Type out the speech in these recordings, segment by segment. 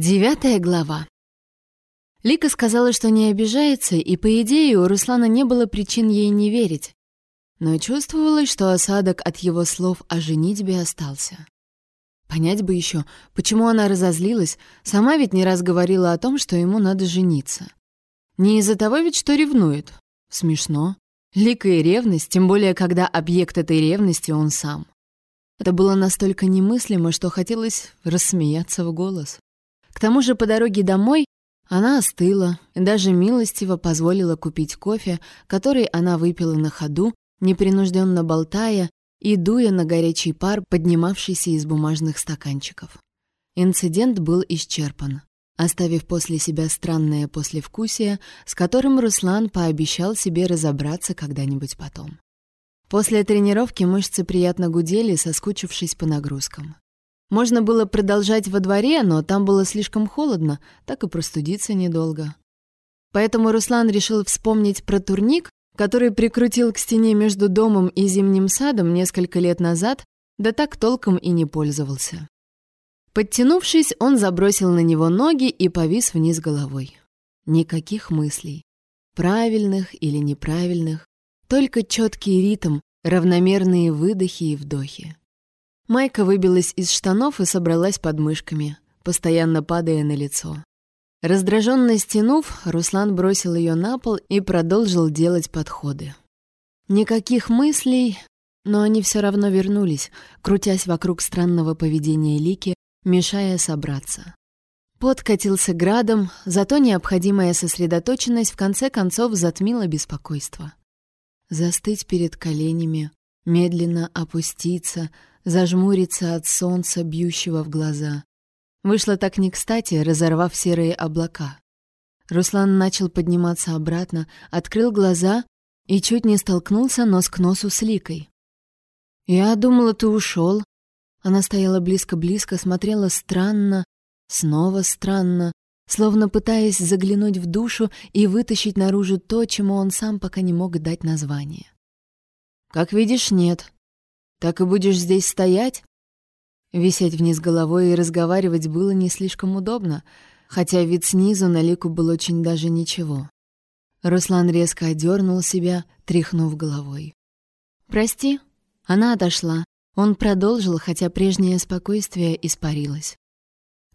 Девятая глава. Лика сказала, что не обижается, и, по идее, у Руслана не было причин ей не верить. Но чувствовалось, что осадок от его слов о женитьбе остался. Понять бы еще, почему она разозлилась, сама ведь не раз говорила о том, что ему надо жениться. Не из-за того ведь, что ревнует. Смешно. Лика и ревность, тем более, когда объект этой ревности он сам. Это было настолько немыслимо, что хотелось рассмеяться в голос. К тому же по дороге домой она остыла даже милостиво позволила купить кофе, который она выпила на ходу, непринужденно болтая и дуя на горячий пар, поднимавшийся из бумажных стаканчиков. Инцидент был исчерпан, оставив после себя странное послевкусие, с которым Руслан пообещал себе разобраться когда-нибудь потом. После тренировки мышцы приятно гудели, соскучившись по нагрузкам. Можно было продолжать во дворе, но там было слишком холодно, так и простудиться недолго. Поэтому Руслан решил вспомнить про турник, который прикрутил к стене между домом и зимним садом несколько лет назад, да так толком и не пользовался. Подтянувшись, он забросил на него ноги и повис вниз головой. Никаких мыслей. Правильных или неправильных. Только четкий ритм, равномерные выдохи и вдохи. Майка выбилась из штанов и собралась под мышками, постоянно падая на лицо. Раздраженно стянув, Руслан бросил ее на пол и продолжил делать подходы. Никаких мыслей, но они все равно вернулись, крутясь вокруг странного поведения Лики, мешая собраться. Пот катился градом, зато необходимая сосредоточенность в конце концов затмила беспокойство. Застыть перед коленями, медленно опуститься — зажмуриться от солнца, бьющего в глаза. Вышло так не кстати, разорвав серые облака. Руслан начал подниматься обратно, открыл глаза и чуть не столкнулся нос к носу с Ликой. «Я думала, ты ушел. Она стояла близко-близко, смотрела странно, снова странно, словно пытаясь заглянуть в душу и вытащить наружу то, чему он сам пока не мог дать название. «Как видишь, нет», так и будешь здесь стоять? Висеть вниз головой и разговаривать было не слишком удобно, хотя вид снизу на Лику был очень даже ничего. Руслан резко одернул себя, тряхнув головой. «Прости». Она отошла. Он продолжил, хотя прежнее спокойствие испарилось.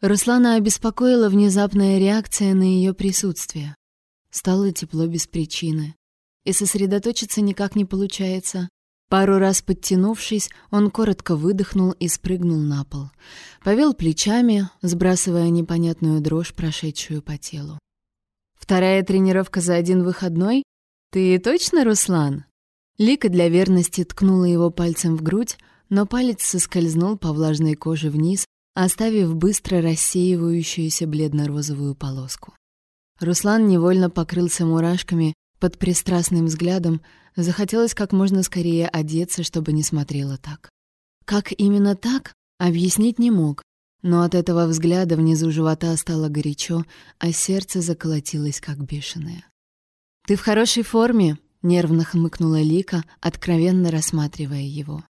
Руслана обеспокоила внезапная реакция на ее присутствие. Стало тепло без причины. И сосредоточиться никак не получается. Пару раз подтянувшись, он коротко выдохнул и спрыгнул на пол. Повел плечами, сбрасывая непонятную дрожь, прошедшую по телу. «Вторая тренировка за один выходной? Ты точно, Руслан?» Лика для верности ткнула его пальцем в грудь, но палец соскользнул по влажной коже вниз, оставив быстро рассеивающуюся бледно-розовую полоску. Руслан невольно покрылся мурашками под пристрастным взглядом, Захотелось как можно скорее одеться, чтобы не смотрела так. Как именно так, объяснить не мог, но от этого взгляда внизу живота стало горячо, а сердце заколотилось как бешеное. «Ты в хорошей форме», — нервно хмыкнула Лика, откровенно рассматривая его.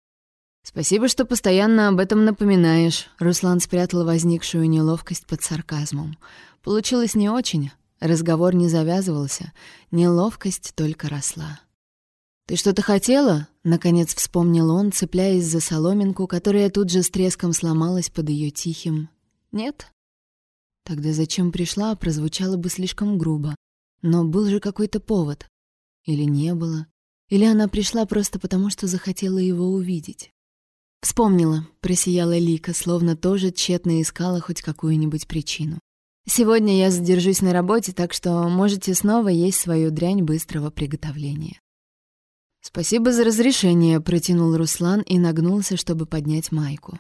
«Спасибо, что постоянно об этом напоминаешь», — Руслан спрятал возникшую неловкость под сарказмом. Получилось не очень, разговор не завязывался, неловкость только росла. «Ты что-то хотела?» — наконец вспомнил он, цепляясь за соломинку, которая тут же с треском сломалась под ее тихим. «Нет?» Тогда зачем пришла, прозвучало бы слишком грубо. Но был же какой-то повод. Или не было. Или она пришла просто потому, что захотела его увидеть. Вспомнила, просияла Лика, словно тоже тщетно искала хоть какую-нибудь причину. «Сегодня я задержусь на работе, так что можете снова есть свою дрянь быстрого приготовления». «Спасибо за разрешение», — протянул Руслан и нагнулся, чтобы поднять майку.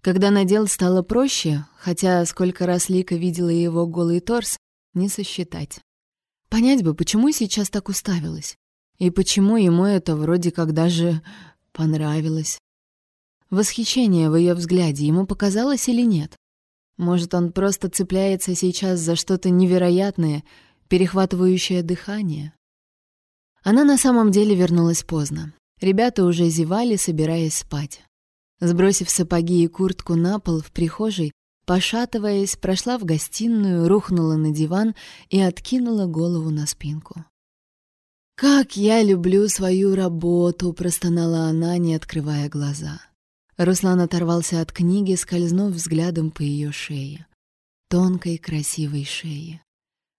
Когда надел, стало проще, хотя сколько раз Лика видела его голый торс, не сосчитать. Понять бы, почему сейчас так уставилась. И почему ему это вроде как даже понравилось. Восхищение в ее взгляде ему показалось или нет? Может, он просто цепляется сейчас за что-то невероятное, перехватывающее дыхание? Она на самом деле вернулась поздно. Ребята уже зевали, собираясь спать. Сбросив сапоги и куртку на пол в прихожей, пошатываясь, прошла в гостиную, рухнула на диван и откинула голову на спинку. «Как я люблю свою работу!» — простонала она, не открывая глаза. Руслан оторвался от книги, скользнув взглядом по ее шее. Тонкой, красивой шее.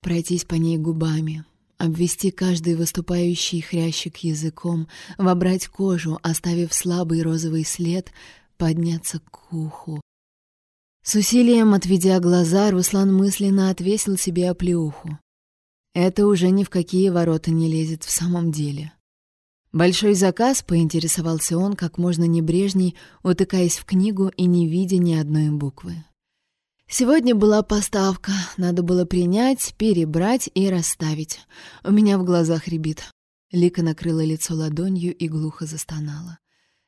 Пройтись по ней губами, обвести каждый выступающий хрящик языком, вобрать кожу, оставив слабый розовый след, подняться к уху. С усилием отведя глаза, Руслан мысленно отвесил себе оплеуху. Это уже ни в какие ворота не лезет в самом деле. Большой заказ, поинтересовался он как можно небрежней, утыкаясь в книгу и не видя ни одной буквы. Сегодня была поставка, надо было принять, перебрать и расставить. У меня в глазах рябит. Лика накрыла лицо ладонью и глухо застонала.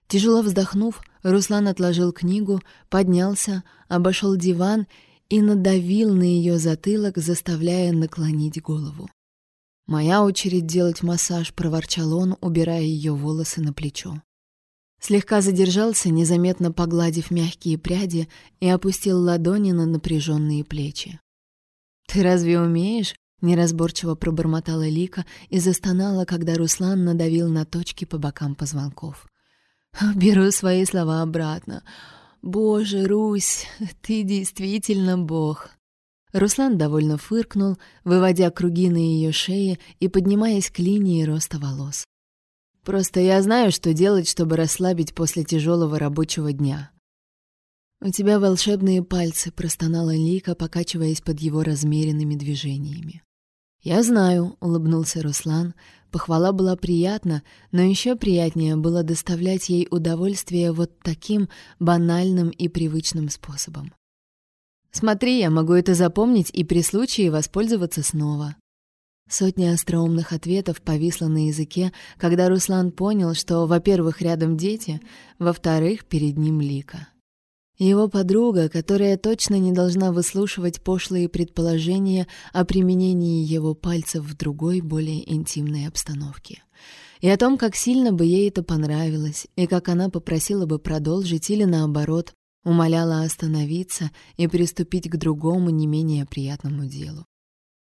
Тяжело вздохнув, Руслан отложил книгу, поднялся, обошел диван и надавил на ее затылок, заставляя наклонить голову. «Моя очередь делать массаж», — проворчал он, убирая ее волосы на плечо. Слегка задержался, незаметно погладив мягкие пряди, и опустил ладони на напряженные плечи. «Ты разве умеешь?» — неразборчиво пробормотала Лика и застонала, когда Руслан надавил на точки по бокам позвонков. «Беру свои слова обратно. Боже, Русь, ты действительно бог!» Руслан довольно фыркнул, выводя круги на ее шее и поднимаясь к линии роста волос. «Просто я знаю, что делать, чтобы расслабить после тяжелого рабочего дня». «У тебя волшебные пальцы», — простонала Лика, покачиваясь под его размеренными движениями. «Я знаю», — улыбнулся Руслан. Похвала была приятна, но еще приятнее было доставлять ей удовольствие вот таким банальным и привычным способом. Смотри, я могу это запомнить и при случае воспользоваться снова. Сотня остроумных ответов повисла на языке, когда Руслан понял, что, во-первых, рядом дети, во-вторых, перед ним Лика. Его подруга, которая точно не должна выслушивать пошлые предположения о применении его пальцев в другой, более интимной обстановке. И о том, как сильно бы ей это понравилось, и как она попросила бы продолжить или, наоборот, умоляла остановиться и приступить к другому, не менее приятному делу.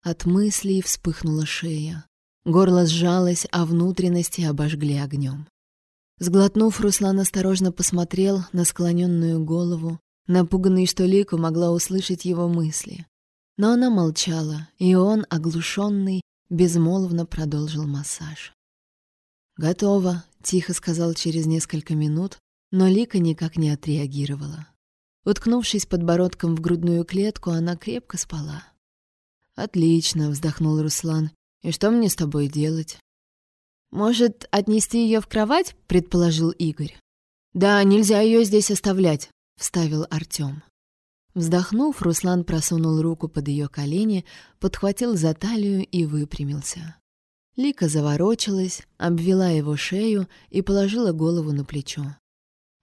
От мыслей вспыхнула шея. Горло сжалось, а внутренности обожгли огнем. Сглотнув, Руслан осторожно посмотрел на склоненную голову, напуганный, что Лика могла услышать его мысли. Но она молчала, и он, оглушенный, безмолвно продолжил массаж. «Готово», — тихо сказал через несколько минут, но Лика никак не отреагировала. Уткнувшись подбородком в грудную клетку, она крепко спала. «Отлично», — вздохнул Руслан. «И что мне с тобой делать?» «Может, отнести ее в кровать?» — предположил Игорь. «Да, нельзя ее здесь оставлять», — вставил Артем. Вздохнув, Руслан просунул руку под ее колени, подхватил за талию и выпрямился. Лика заворочилась, обвела его шею и положила голову на плечо.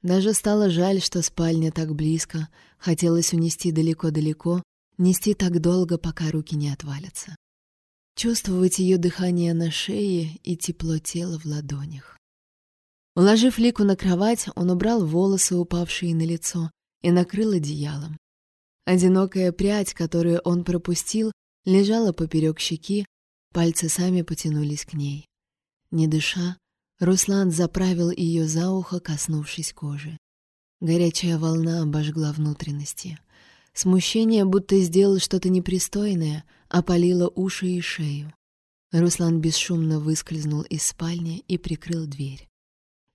Даже стало жаль, что спальня так близко, хотелось унести далеко-далеко, нести так долго, пока руки не отвалятся. Чувствовать ее дыхание на шее и тепло тела в ладонях. Уложив Лику на кровать, он убрал волосы, упавшие на лицо, и накрыл одеялом. Одинокая прядь, которую он пропустил, лежала поперек щеки, пальцы сами потянулись к ней. Не дыша, Руслан заправил ее за ухо, коснувшись кожи. Горячая волна обожгла внутренности. Смущение, будто сделал что-то непристойное, опалило уши и шею. Руслан бесшумно выскользнул из спальни и прикрыл дверь.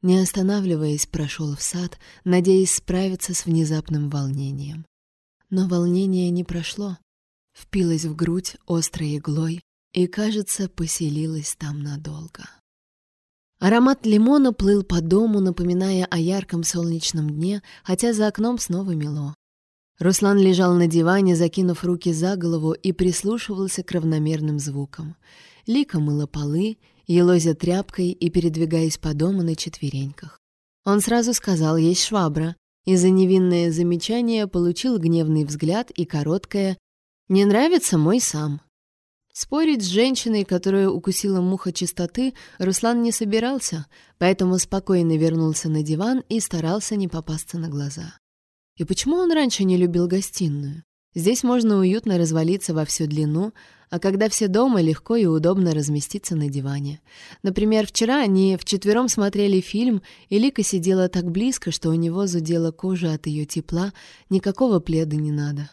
Не останавливаясь, прошел в сад, надеясь справиться с внезапным волнением. Но волнение не прошло. Впилось в грудь острой иглой и, кажется, поселилось там надолго. Аромат лимона плыл по дому, напоминая о ярком солнечном дне, хотя за окном снова мело. Руслан лежал на диване, закинув руки за голову и прислушивался к равномерным звукам. Лика мыла полы, елозя тряпкой и передвигаясь по дому на четвереньках. Он сразу сказал «Есть швабра», и за невинное замечание получил гневный взгляд и короткое «Не нравится мой сам». Спорить с женщиной, которая укусила муха чистоты, Руслан не собирался, поэтому спокойно вернулся на диван и старался не попасться на глаза. И почему он раньше не любил гостиную? Здесь можно уютно развалиться во всю длину, а когда все дома, легко и удобно разместиться на диване. Например, вчера они вчетвером смотрели фильм, и Лика сидела так близко, что у него зудела кожа от ее тепла, никакого пледа не надо.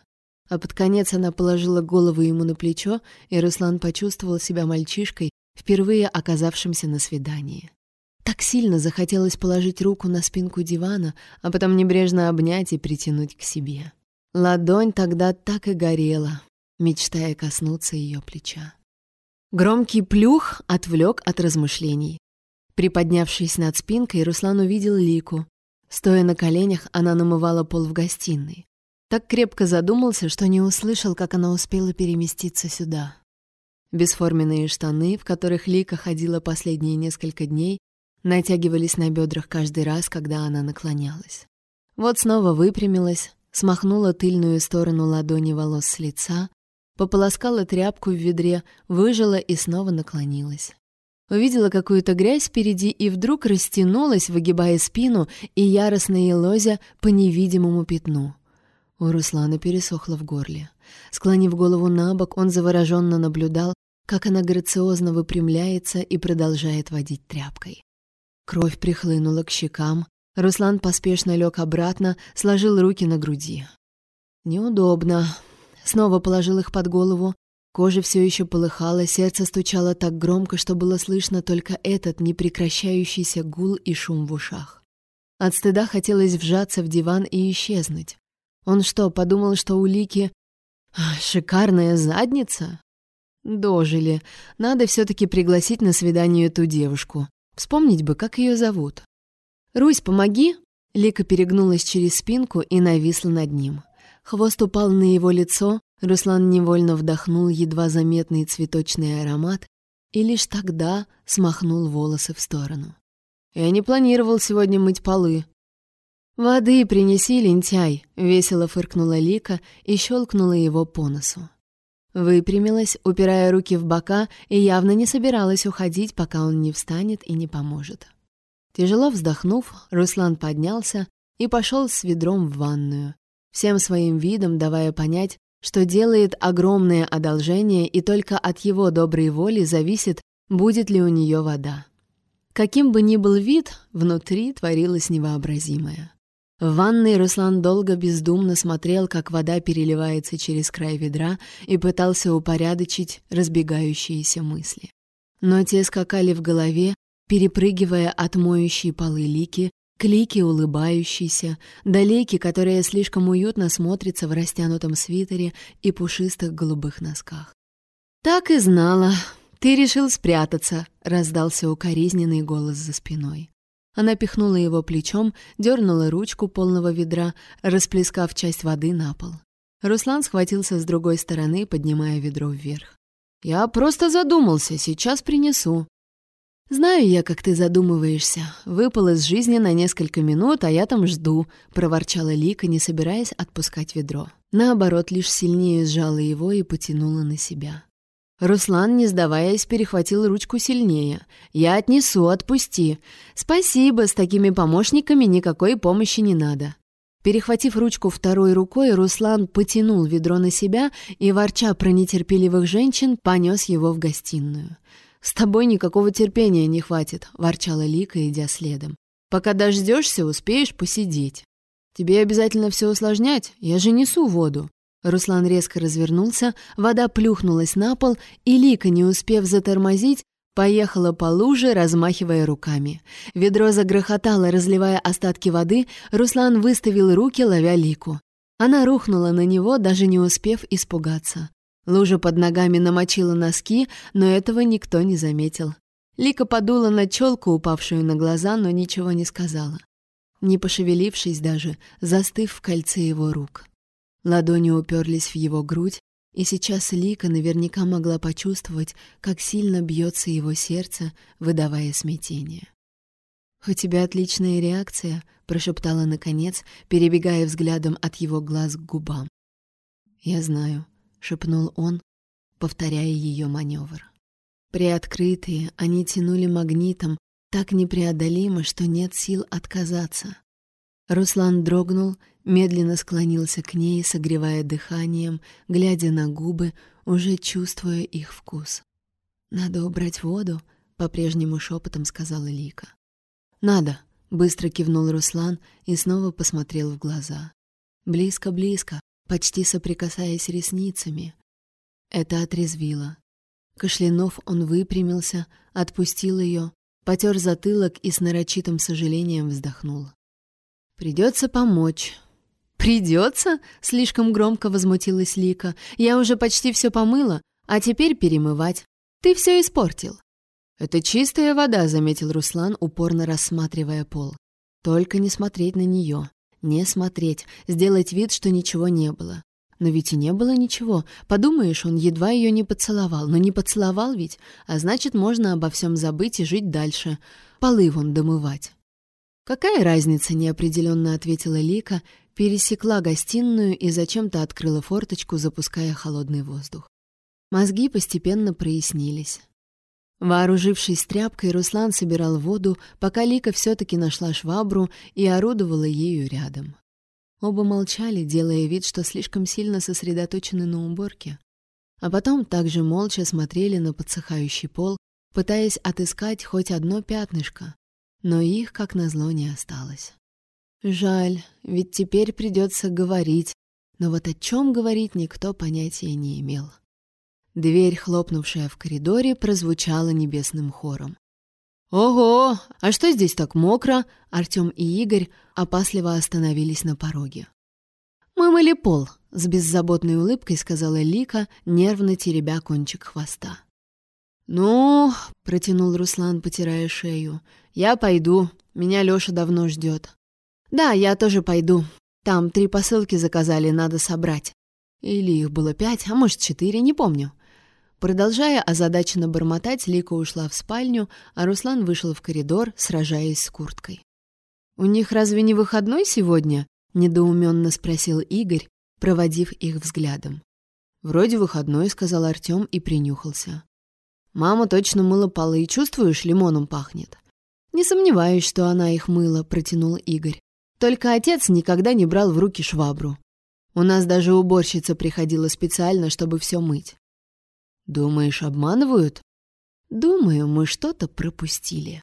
А под конец она положила голову ему на плечо, и Руслан почувствовал себя мальчишкой, впервые оказавшимся на свидании. Так сильно захотелось положить руку на спинку дивана, а потом небрежно обнять и притянуть к себе. Ладонь тогда так и горела, мечтая коснуться ее плеча. Громкий плюх отвлек от размышлений. Приподнявшись над спинкой, Руслан увидел Лику. Стоя на коленях, она намывала пол в гостиной. Так крепко задумался, что не услышал, как она успела переместиться сюда. Бесформенные штаны, в которых Лика ходила последние несколько дней, натягивались на бедрах каждый раз, когда она наклонялась. Вот снова выпрямилась, смахнула тыльную сторону ладони волос с лица, пополоскала тряпку в ведре, выжила и снова наклонилась. Увидела какую-то грязь впереди и вдруг растянулась, выгибая спину и яростно елозя по невидимому пятну. У Руслана пересохло в горле. Склонив голову на бок, он завороженно наблюдал, как она грациозно выпрямляется и продолжает водить тряпкой. Кровь прихлынула к щекам. Руслан поспешно лег обратно, сложил руки на груди. Неудобно. Снова положил их под голову. Кожа все еще полыхала, сердце стучало так громко, что было слышно только этот непрекращающийся гул и шум в ушах. От стыда хотелось вжаться в диван и исчезнуть. Он что, подумал, что у Лики шикарная задница? Дожили. Надо все-таки пригласить на свидание эту девушку. Вспомнить бы, как ее зовут. «Русь, помоги!» Лика перегнулась через спинку и нависла над ним. Хвост упал на его лицо, Руслан невольно вдохнул едва заметный цветочный аромат и лишь тогда смахнул волосы в сторону. «Я не планировал сегодня мыть полы». «Воды принеси, лентяй!» — весело фыркнула Лика и щелкнула его по носу. Выпрямилась, упирая руки в бока, и явно не собиралась уходить, пока он не встанет и не поможет. Тяжело вздохнув, Руслан поднялся и пошел с ведром в ванную, всем своим видом давая понять, что делает огромное одолжение и только от его доброй воли зависит, будет ли у нее вода. Каким бы ни был вид, внутри творилось невообразимое. В ванной Руслан долго бездумно смотрел, как вода переливается через край ведра и пытался упорядочить разбегающиеся мысли. Но те скакали в голове, перепрыгивая от моющей полы лики к лике улыбающейся, до лики, которая слишком уютно смотрится в растянутом свитере и пушистых голубых носках. «Так и знала. Ты решил спрятаться», — раздался укоризненный голос за спиной. Она пихнула его плечом, дернула ручку полного ведра, расплескав часть воды на пол. Руслан схватился с другой стороны, поднимая ведро вверх. «Я просто задумался, сейчас принесу». «Знаю я, как ты задумываешься. Выпал из жизни на несколько минут, а я там жду», — проворчала Лика, не собираясь отпускать ведро. Наоборот, лишь сильнее сжала его и потянула на себя. Руслан, не сдаваясь, перехватил ручку сильнее. «Я отнесу, отпусти». «Спасибо, с такими помощниками никакой помощи не надо». Перехватив ручку второй рукой, Руслан потянул ведро на себя и, ворча про нетерпеливых женщин, понес его в гостиную. «С тобой никакого терпения не хватит», — ворчала Лика, идя следом. «Пока дождешься, успеешь посидеть. Тебе обязательно все усложнять, я же несу воду». Руслан резко развернулся, вода плюхнулась на пол, и Лика, не успев затормозить, поехала по луже, размахивая руками. Ведро загрохотало, разливая остатки воды, Руслан выставил руки, ловя Лику. Она рухнула на него, даже не успев испугаться. Лужа под ногами намочила носки, но этого никто не заметил. Лика подула на челку, упавшую на глаза, но ничего не сказала. Не пошевелившись даже, застыв в кольце его рук. Ладони уперлись в его грудь, и сейчас Лика наверняка могла почувствовать, как сильно бьется его сердце, выдавая смятение. «У тебя отличная реакция», — прошептала наконец, перебегая взглядом от его глаз к губам. «Я знаю», — шепнул он, повторяя ее маневр. Приоткрытые, они тянули магнитом так непреодолимо, что нет сил отказаться. Руслан дрогнул, медленно склонился к ней, согревая дыханием, глядя на губы, уже чувствуя их вкус. «Надо убрать воду», — по-прежнему шепотом сказала Лика. «Надо», — быстро кивнул Руслан и снова посмотрел в глаза. Близко-близко, почти соприкасаясь ресницами. Это отрезвило. Кашлянув, он выпрямился, отпустил ее, потер затылок и с нарочитым сожалением вздохнул. «Придется помочь». «Придется?» — слишком громко возмутилась Лика. «Я уже почти все помыла, а теперь перемывать. Ты все испортил». «Это чистая вода», — заметил Руслан, упорно рассматривая пол. «Только не смотреть на нее. Не смотреть, сделать вид, что ничего не было. Но ведь и не было ничего. Подумаешь, он едва ее не поцеловал. Но не поцеловал ведь, а значит, можно обо всем забыть и жить дальше. Полы вон домывать. «Какая разница?» — неопределенно ответила Лика, пересекла гостиную и зачем-то открыла форточку, запуская холодный воздух. Мозги постепенно прояснились. Вооружившись тряпкой, Руслан собирал воду, пока Лика все-таки нашла швабру и орудовала ею рядом. Оба молчали, делая вид, что слишком сильно сосредоточены на уборке. А потом также молча смотрели на подсыхающий пол, пытаясь отыскать хоть одно пятнышко. Но их, как назло, не осталось. Жаль, ведь теперь придется говорить, но вот о чем говорить никто понятия не имел. Дверь, хлопнувшая в коридоре, прозвучала небесным хором. «Ого! А что здесь так мокро?» Артём и Игорь опасливо остановились на пороге. «Мы мыли пол», — с беззаботной улыбкой сказала Лика, нервно теребя кончик хвоста. «Ну...» — протянул Руслан, потирая шею. «Я пойду. Меня Лёша давно ждёт». «Да, я тоже пойду. Там три посылки заказали, надо собрать. Или их было пять, а может четыре, не помню. Продолжая озадаченно бормотать, Лика ушла в спальню, а Руслан вышел в коридор, сражаясь с курткой. «У них разве не выходной сегодня?» — недоуменно спросил Игорь, проводив их взглядом. «Вроде выходной», — сказал Артем и принюхался. «Мама точно мыла полы, и чувствуешь, лимоном пахнет». «Не сомневаюсь, что она их мыла», — протянул Игорь. «Только отец никогда не брал в руки швабру. У нас даже уборщица приходила специально, чтобы все мыть. «Думаешь, обманывают?» «Думаю, мы что-то пропустили».